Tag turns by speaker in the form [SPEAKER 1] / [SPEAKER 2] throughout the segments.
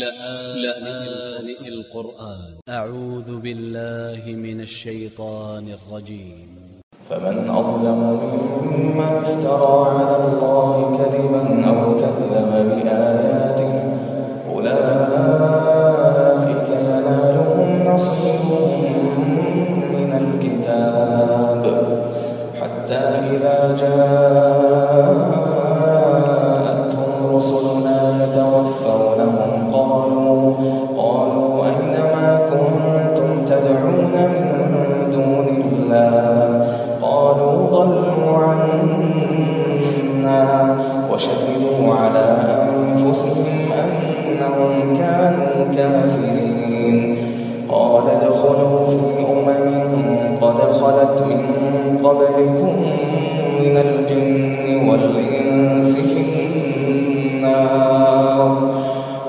[SPEAKER 1] لآن القرآن. أ ع و ذ ب ا ل ل ه من ا ل ش ي ط ا ن ا ل ج ي م
[SPEAKER 2] فمن أظلم ممن افترى على الله كذبا أو كذب بآياته أولئك ينالهم نصيبهم.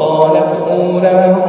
[SPEAKER 2] وقالت أولاهم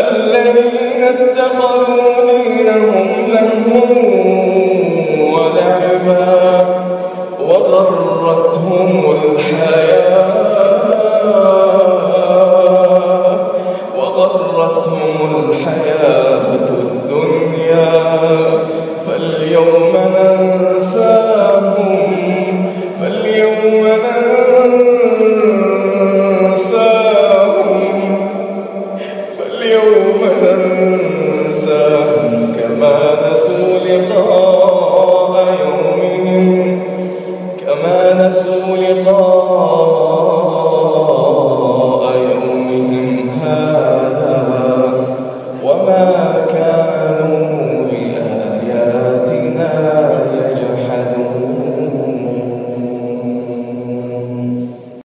[SPEAKER 2] الذين اتخذوا دينهم لهوا ولعبا وغرتهم الحياة وغرتهم الحياة